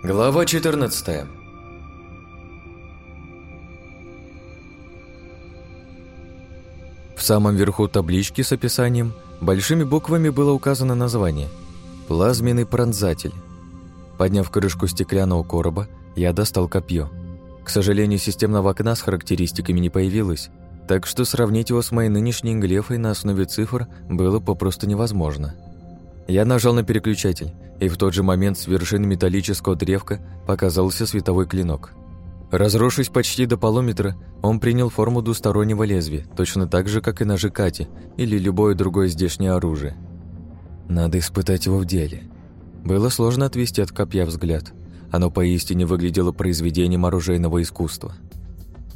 Глава 14 В самом верху таблички с описанием большими буквами было указано название «Плазменный пронзатель». Подняв крышку стеклянного короба, я достал копье. К сожалению, системного окна с характеристиками не появилось, так что сравнить его с моей нынешней глефой на основе цифр было попросту невозможно. Я нажал на переключатель, и в тот же момент с вершины металлического древка показался световой клинок. Разросшись почти до полуметра, он принял форму двустороннего лезвия, точно так же, как и ножи Кати или любое другое здешнее оружие. Надо испытать его в деле. Было сложно отвести от копья взгляд. Оно поистине выглядело произведением оружейного искусства.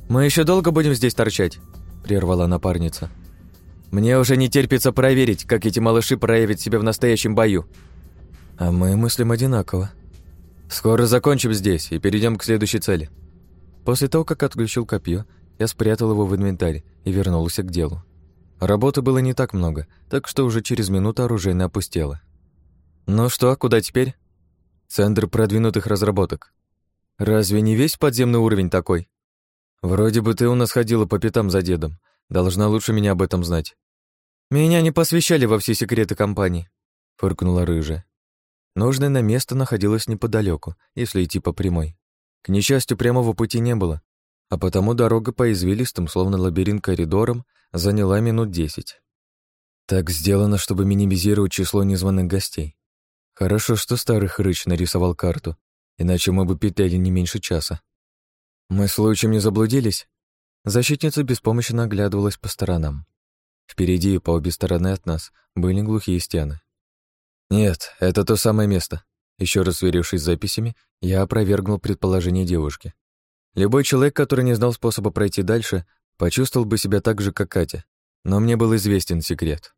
«Мы еще долго будем здесь торчать?» – прервала напарница. «Мне уже не терпится проверить, как эти малыши проявят себя в настоящем бою». А мы мыслим одинаково. Скоро закончим здесь и перейдем к следующей цели. После того, как отключил копье, я спрятал его в инвентарь и вернулся к делу. Работы было не так много, так что уже через минуту оружейное опустело. Ну что, куда теперь? Центр продвинутых разработок. Разве не весь подземный уровень такой? Вроде бы ты у нас ходила по пятам за дедом. Должна лучше меня об этом знать. Меня не посвящали во все секреты компании, фыркнула рыжая. Нужное на место находилось неподалеку, если идти по прямой. К несчастью, прямого пути не было, а потому дорога по извилистым, словно лабиринт коридорам, заняла минут десять. Так сделано, чтобы минимизировать число незваных гостей. Хорошо, что старый хрыч нарисовал карту, иначе мы бы петляли не меньше часа. Мы случаем не заблудились? Защитница беспомощно оглядывалась по сторонам. Впереди и по обе стороны от нас были глухие стены. Нет, это то самое место. Еще раз сверившись с записями, я опровергнул предположение девушки. Любой человек, который не знал способа пройти дальше, почувствовал бы себя так же, как Катя. Но мне был известен секрет.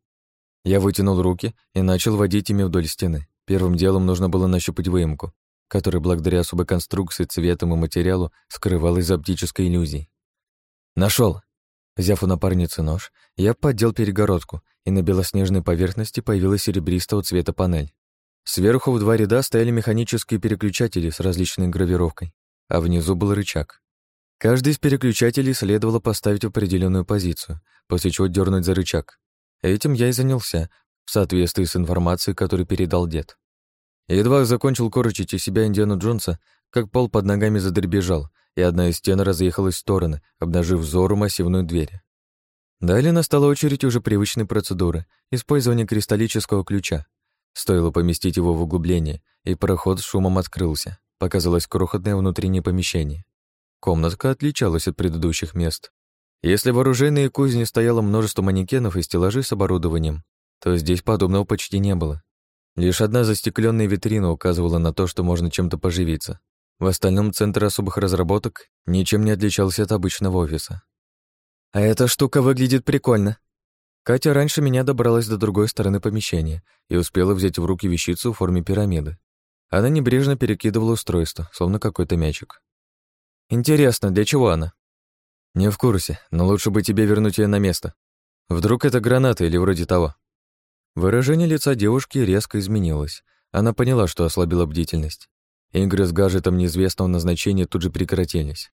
Я вытянул руки и начал водить ими вдоль стены. Первым делом нужно было нащупать выемку, которая благодаря особой конструкции, цветам и материалу скрывалась за оптической иллюзией. Нашел! Взяв у напарницы нож, я поддел перегородку, и на белоснежной поверхности появилась серебристого цвета панель. Сверху в два ряда стояли механические переключатели с различной гравировкой, а внизу был рычаг. Каждый из переключателей следовало поставить в определенную позицию, после чего дернуть за рычаг. Этим я и занялся, в соответствии с информацией, которую передал дед. Едва закончил корчить из себя Индиана Джонса, как пол под ногами задребежал, и одна из стен разъехалась в стороны, обнажив взору массивную дверь. Далее настала очередь уже привычной процедуры — использования кристаллического ключа. Стоило поместить его в углубление, и проход с шумом открылся. Показалось крохотное внутреннее помещение. Комнатка отличалась от предыдущих мест. Если в оружейной кузне стояло множество манекенов и стеллажей с оборудованием, то здесь подобного почти не было. Лишь одна застекленная витрина указывала на то, что можно чем-то поживиться. В остальном центр особых разработок ничем не отличался от обычного офиса. «А эта штука выглядит прикольно». Катя раньше меня добралась до другой стороны помещения и успела взять в руки вещицу в форме пирамиды. Она небрежно перекидывала устройство, словно какой-то мячик. «Интересно, для чего она?» «Не в курсе, но лучше бы тебе вернуть ее на место. Вдруг это граната или вроде того». Выражение лица девушки резко изменилось. Она поняла, что ослабила бдительность. Игры с гаджетом неизвестного назначения тут же прекратились.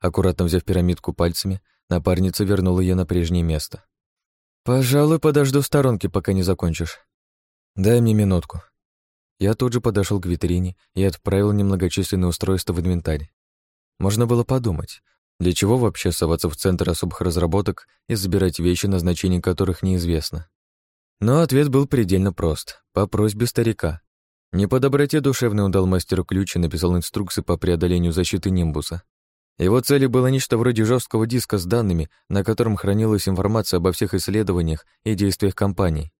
Аккуратно взяв пирамидку пальцами, напарница вернула ее на прежнее место. «Пожалуй, подожду в сторонке, пока не закончишь. Дай мне минутку». Я тут же подошел к витрине и отправил немногочисленные устройства в инвентарь. Можно было подумать, для чего вообще соваться в центр особых разработок и забирать вещи, назначение которых неизвестно. Но ответ был предельно прост, по просьбе старика. Не по доброте душевной он дал мастеру ключ и написал инструкции по преодолению защиты Нимбуса. Его целью было нечто вроде жесткого диска с данными, на котором хранилась информация обо всех исследованиях и действиях компании.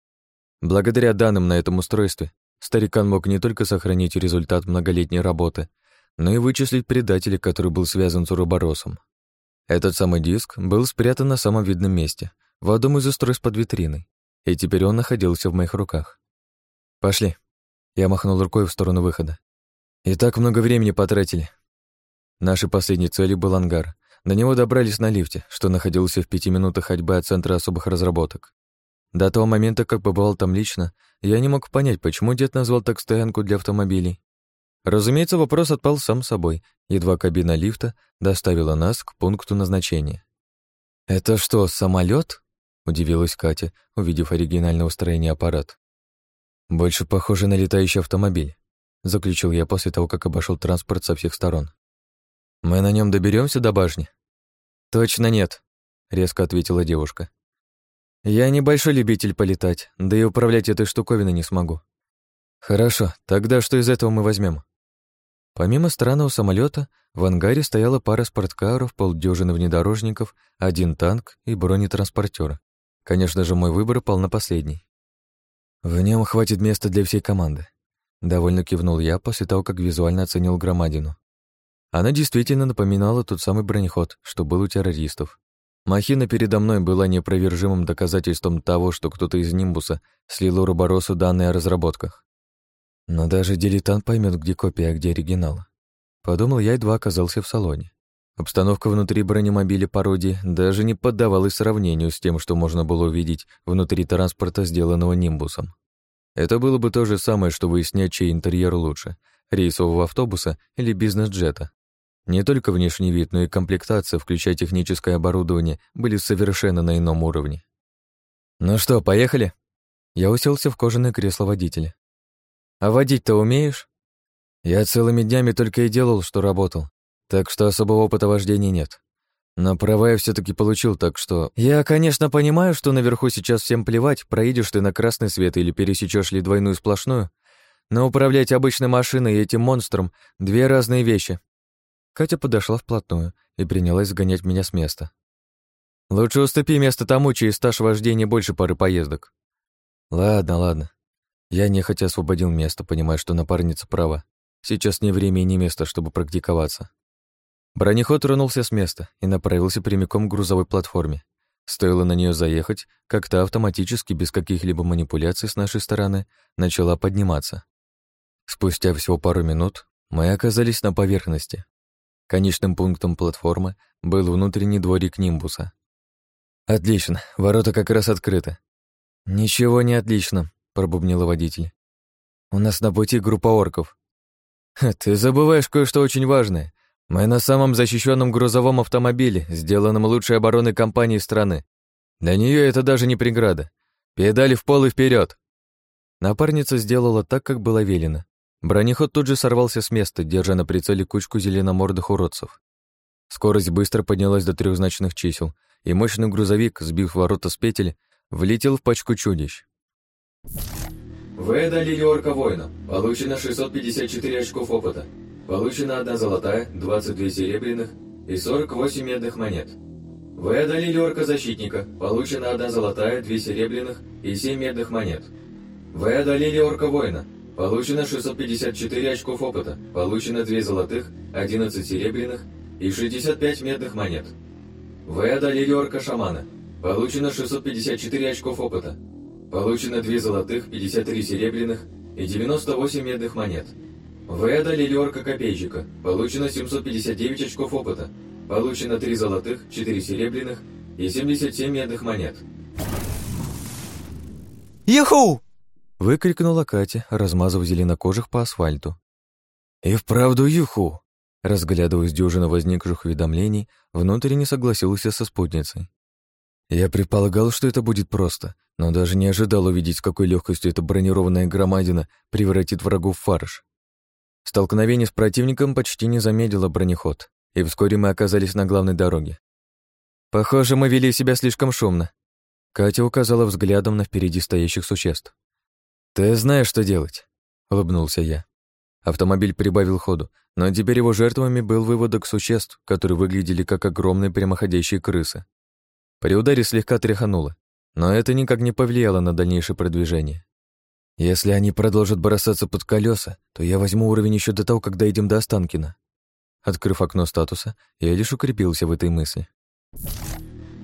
Благодаря данным на этом устройстве, старикан мог не только сохранить результат многолетней работы, но и вычислить предателя, который был связан с Уроборосом. Этот самый диск был спрятан на самом видном месте, в одном из устройств под витриной, и теперь он находился в моих руках. «Пошли», я махнул рукой в сторону выхода. И так много времени потратили. Нашей последней целью был ангар. До него добрались на лифте, что находился в пяти минутах ходьбы от Центра особых разработок. До того момента, как побывал там лично, я не мог понять, почему дед назвал так стоянку для автомобилей. Разумеется, вопрос отпал сам собой, едва кабина лифта доставила нас к пункту назначения. «Это что, самолет? удивилась Катя, увидев оригинальное устроение аппарат. «Больше похоже на летающий автомобиль», — заключил я после того, как обошел транспорт со всех сторон. «Мы на нем доберемся до башни?» «Точно нет», — резко ответила девушка. «Я небольшой любитель полетать, да и управлять этой штуковиной не смогу». «Хорошо, тогда что из этого мы возьмем? Помимо странного самолета, в ангаре стояла пара спорткаров, полдюжины внедорожников, один танк и бронетранспортер. Конечно же, мой выбор пал на последний. В нем хватит места для всей команды. Довольно кивнул я после того, как визуально оценил громадину. Она действительно напоминала тот самый бронеход, что был у террористов. Махина передо мной была непровержимым доказательством того, что кто-то из Нимбуса слил Уроборосу данные о разработках. Но даже дилетант поймет, где копия, а где оригинал. Подумал я, едва оказался в салоне. Обстановка внутри бронемобиля пародии даже не поддавалась сравнению с тем, что можно было увидеть внутри транспорта, сделанного Нимбусом. Это было бы то же самое, что выяснять, чей интерьер лучше — рейсового автобуса или бизнес-джета. Не только внешний вид, но и комплектация, включая техническое оборудование, были совершенно на ином уровне. «Ну что, поехали?» Я уселся в кожаное кресло водителя. «А водить-то умеешь?» «Я целыми днями только и делал, что работал, так что особого опыта вождения нет. Но права я все таки получил, так что... Я, конечно, понимаю, что наверху сейчас всем плевать, проедешь ты на красный свет или пересечешь ли двойную сплошную, но управлять обычной машиной и этим монстром — две разные вещи. Катя подошла вплотную и принялась сгонять меня с места. «Лучше уступи место тому, чей стаж вождения больше пары поездок». «Ладно, ладно». Я нехотя освободил место, понимая, что напарница права. Сейчас не время и не место, чтобы практиковаться. Бронеход тронулся с места и направился прямиком к грузовой платформе. Стоило на нее заехать, как та автоматически, без каких-либо манипуляций с нашей стороны, начала подниматься. Спустя всего пару минут мы оказались на поверхности. Конечным пунктом платформы был внутренний дворик Нимбуса. «Отлично, ворота как раз открыты». «Ничего не отлично», — пробубнил водитель. «У нас на пути группа орков». «Ты забываешь кое-что очень важное. Мы на самом защищенном грузовом автомобиле, сделанном лучшей обороной компании страны. Для нее это даже не преграда. Педали в пол и вперед. Напарница сделала так, как было велено. Бронеход тут же сорвался с места, держа на прицеле кучку зеленомордых уродцев. Скорость быстро поднялась до трехзначных чисел, и мощный грузовик, сбив ворота с петель, влетел в пачку чудищ. Вы одолели орка воина. Получено 654 очков опыта. Получена одна золотая, 22 серебряных и 48 медных монет. Вы одолели орка-защитника. Получена одна золотая, 2 серебряных и 7 медных монет. Вы одолели орка-воина. Получено 654 очков опыта. Получено 2 золотых, 11 серебряных и 65 медных монет. Вы одолели орка-шамана. Получено 654 очков опыта. Получено 2 золотых, 53 серебряных и 98 медных монет. Вы одолели орка-копейщика. Получено 759 очков опыта. Получено 3 золотых, 4 серебряных и 77 медных монет. «Юху!» — выкрикнула Катя, размазав зеленокожих по асфальту. «И вправду юху!» Разглядывая с дюжины возникших уведомлений, внутренне согласился со спутницей. Я предполагал, что это будет просто, но даже не ожидал увидеть, с какой легкостью эта бронированная громадина превратит врагов в фарш. Столкновение с противником почти не замедлило бронеход, и вскоре мы оказались на главной дороге. Похоже, мы вели себя слишком шумно. Катя указала взглядом на впереди стоящих существ. «Ты знаешь, что делать», — улыбнулся я. Автомобиль прибавил ходу, но теперь его жертвами был выводок существ, которые выглядели как огромные прямоходящие крысы. При ударе слегка тряхануло, но это никак не повлияло на дальнейшее продвижение. Если они продолжат бросаться под колеса, то я возьму уровень еще до того, как доедем до Останкина. Открыв окно статуса, я лишь укрепился в этой мысли.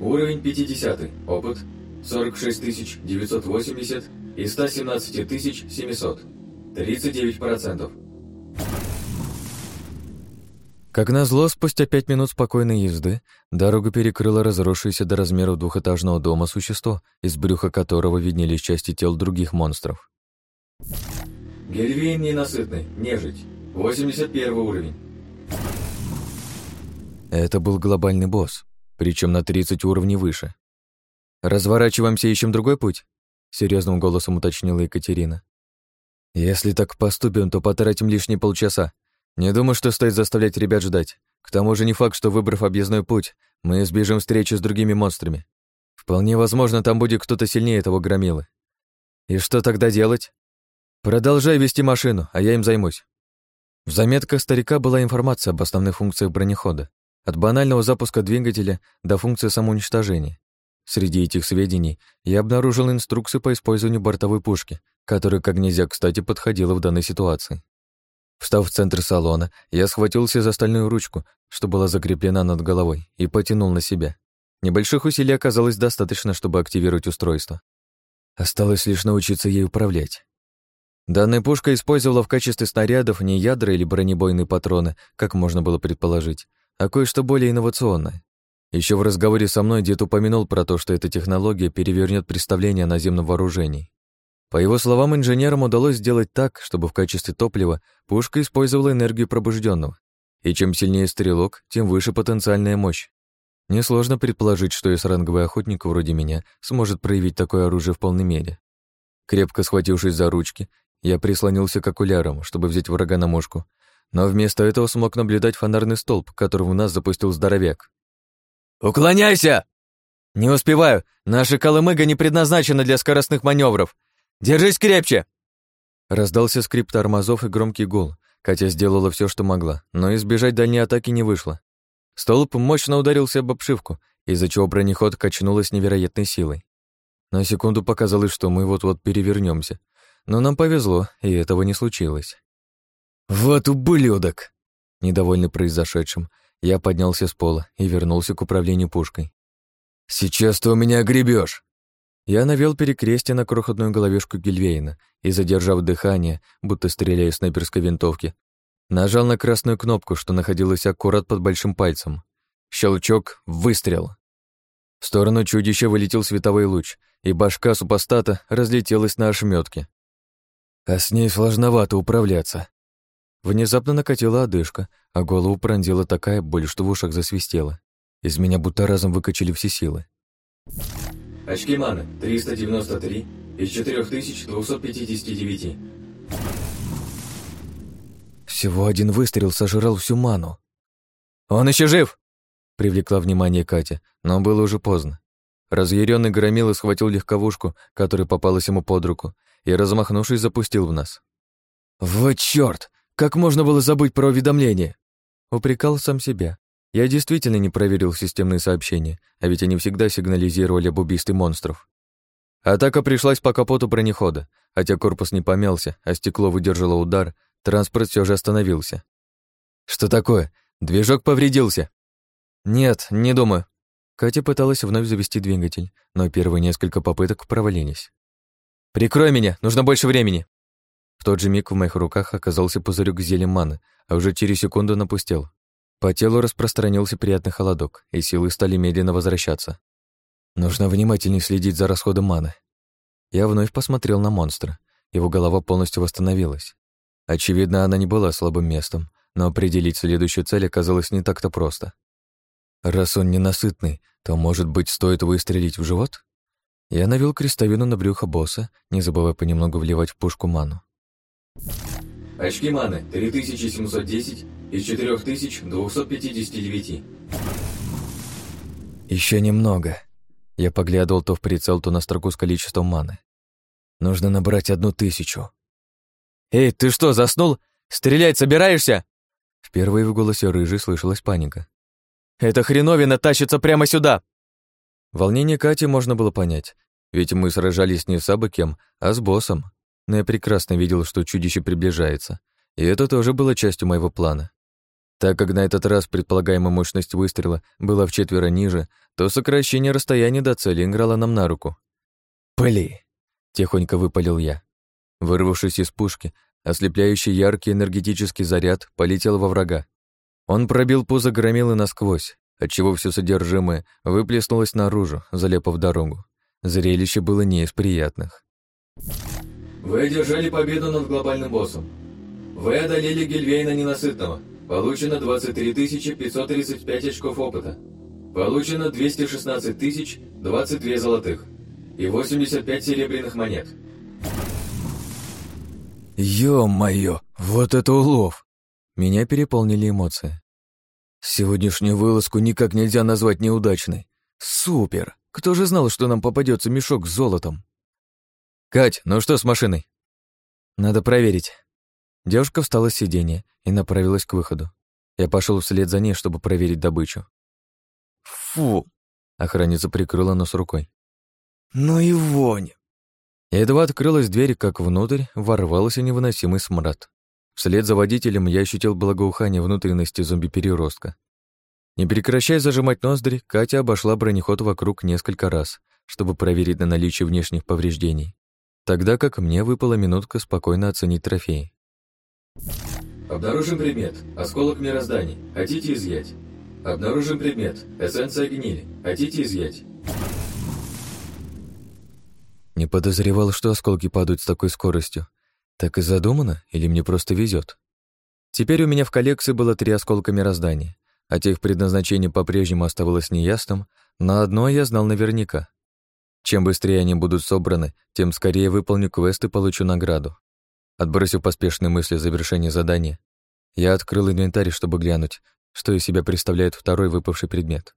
Уровень 50. Опыт 46 980 и 117 700. 39%. Как назло, спустя пять минут спокойной езды дорогу перекрыло разросшееся до размеров двухэтажного дома существо, из брюха которого виднелись части тел других монстров. Гельвин ненасытный, нежить. 81 уровень. Это был глобальный босс, причем на 30 уровней выше. «Разворачиваемся, ищем другой путь?» — серьезным голосом уточнила Екатерина. «Если так поступим, то потратим лишние полчаса. Не думаю, что стоит заставлять ребят ждать. К тому же не факт, что, выбрав объездной путь, мы избежим встречи с другими монстрами. Вполне возможно, там будет кто-то сильнее этого громилы. И что тогда делать? Продолжай вести машину, а я им займусь. В заметках старика была информация об основных функциях бронехода, от банального запуска двигателя до функции самоуничтожения. Среди этих сведений я обнаружил инструкцию по использованию бортовой пушки, которая как нельзя кстати подходила в данной ситуации. Встав в центр салона, я схватился за стальную ручку, что была закреплена над головой, и потянул на себя. Небольших усилий оказалось достаточно, чтобы активировать устройство. Осталось лишь научиться ей управлять. Данная пушка использовала в качестве снарядов не ядра или бронебойные патроны, как можно было предположить, а кое-что более инновационное. Еще в разговоре со мной дед упомянул про то, что эта технология перевернет представление о наземном вооружении. По его словам, инженерам удалось сделать так, чтобы в качестве топлива пушка использовала энергию пробужденного. И чем сильнее стрелок, тем выше потенциальная мощь. Несложно предположить, что с-ранговый охотник вроде меня сможет проявить такое оружие в полной мере. Крепко схватившись за ручки, я прислонился к окулярам, чтобы взять врага на мушку, но вместо этого смог наблюдать фонарный столб, который в нас запустил здоровяк. «Уклоняйся!» «Не успеваю! Наша колымыга не предназначена для скоростных маневров. Держись крепче!» Раздался скрип тормозов и громкий гул. Катя сделала все, что могла, но избежать дальней атаки не вышло. Столб мощно ударился об обшивку, из-за чего бронеход качнуло с невероятной силой. На секунду показалось, что мы вот-вот перевернемся, но нам повезло, и этого не случилось. «Вот ублюдок!» Недовольный произошедшим, я поднялся с пола и вернулся к управлению пушкой. «Сейчас ты у меня гребешь! Я навел перекрестие на крохотную головешку Гильвейна и, задержав дыхание, будто стреляя из снайперской винтовки, нажал на красную кнопку, что находилась аккурат под большим пальцем. Щелчок, выстрел. В сторону чудища вылетел световой луч, и башка супостата разлетелась на ошметки. А с ней сложновато управляться. Внезапно накатила одышка, а голову пронзила такая боль, что в ушах засвистело. Из меня будто разом выкачали все силы. Очки маны 393 из 4259. Всего один выстрел сожрал всю ману. «Он еще жив!» — привлекла внимание Катя, но было уже поздно. Разъяренный громила схватил легковушку, которая попалась ему под руку, и, размахнувшись, запустил в нас. «Вот чёрт! Как можно было забыть про уведомление?» Упрекал сам себя. Я действительно не проверил системные сообщения, а ведь они всегда сигнализировали об убийстве монстров. Атака пришлась по капоту бронехода. Хотя корпус не помялся, а стекло выдержало удар, транспорт все же остановился. «Что такое? Движок повредился?» «Нет, не думаю». Катя пыталась вновь завести двигатель, но первые несколько попыток провалились. «Прикрой меня, нужно больше времени!» В тот же миг в моих руках оказался пузырек зелем маны, а уже через секунду напустел. По телу распространился приятный холодок, и силы стали медленно возвращаться. Нужно внимательнее следить за расходом маны. Я вновь посмотрел на монстра. Его голова полностью восстановилась. Очевидно, она не была слабым местом, но определить следующую цель оказалось не так-то просто. Раз он ненасытный, то, может быть, стоит выстрелить в живот? Я навел крестовину на брюхо босса, не забывая понемногу вливать в пушку ману. Очки маны 3710 из 4259. Еще немного. Я поглядывал то в прицел, то на строку с количеством маны. Нужно набрать одну тысячу. «Эй, ты что, заснул? Стрелять собираешься?» Впервые в голосе рыжий слышалась паника. «Эта хреновина тащится прямо сюда!» Волнение Кати можно было понять, ведь мы сражались не с абы а с боссом но я прекрасно видел, что чудище приближается, и это тоже было частью моего плана. Так как на этот раз предполагаемая мощность выстрела была в четверо ниже, то сокращение расстояния до цели играло нам на руку. «Пыли!» — тихонько выпалил я. Вырвавшись из пушки, ослепляющий яркий энергетический заряд полетел во врага. Он пробил пузо громилы насквозь, отчего все содержимое выплеснулось наружу, залепав дорогу. Зрелище было не из приятных. Вы одержали победу над глобальным боссом. Вы одолели Гильвейна Ненасытного. Получено 23 535 очков опыта. Получено 216 тысяч 22 золотых и 85 серебряных монет. Ё-моё, вот это улов! Меня переполнили эмоции. Сегодняшнюю вылазку никак нельзя назвать неудачной. Супер! Кто же знал, что нам попадется мешок с золотом? Кать, ну что с машиной? Надо проверить. Девушка встала с сиденья и направилась к выходу. Я пошел вслед за ней, чтобы проверить добычу. Фу! Охранница прикрыла нос рукой. Ну и вонь! Едва открылась дверь, как внутрь ворвался невыносимый смрад. Вслед за водителем я ощутил благоухание внутренности зомби-переростка. Не прекращая зажимать ноздри, Катя обошла бронеход вокруг несколько раз, чтобы проверить на наличие внешних повреждений, тогда как мне выпала минутка спокойно оценить трофеи. Обнаружен предмет. Осколок мироздания. Хотите изъять? Обнаружен предмет. Эссенция гнили. Хотите изъять? Не подозревал, что осколки падают с такой скоростью. Так и задумано, или мне просто везет? Теперь у меня в коллекции было три осколка мироздания, а тех предназначение по-прежнему оставалось неясным, но одно я знал наверняка. Чем быстрее они будут собраны, тем скорее выполню квест и получу награду. Отбросив поспешные мысли о завершении задания, я открыл инвентарь, чтобы глянуть, что из себя представляет второй выпавший предмет.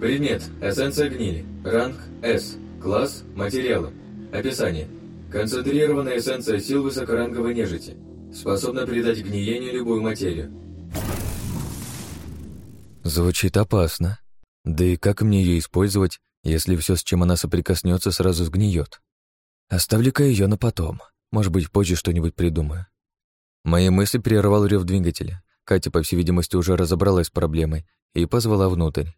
Предмет. Эссенция гнили. Ранг S. Класс. Материалы. Описание. Концентрированная эссенция сил высокоранговой нежити. Способна придать гниению любую материю. Звучит опасно. Да и как мне ее использовать, если все, с чем она соприкоснется, сразу сгниет? Оставлю-ка ее на потом. Может быть, позже что-нибудь придумаю. Мои мысли прервал рев двигателя. Катя, по всей видимости, уже разобралась с проблемой и позвала внутрь.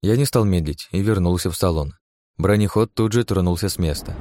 Я не стал медлить и вернулся в салон. Бронеход тут же тронулся с места.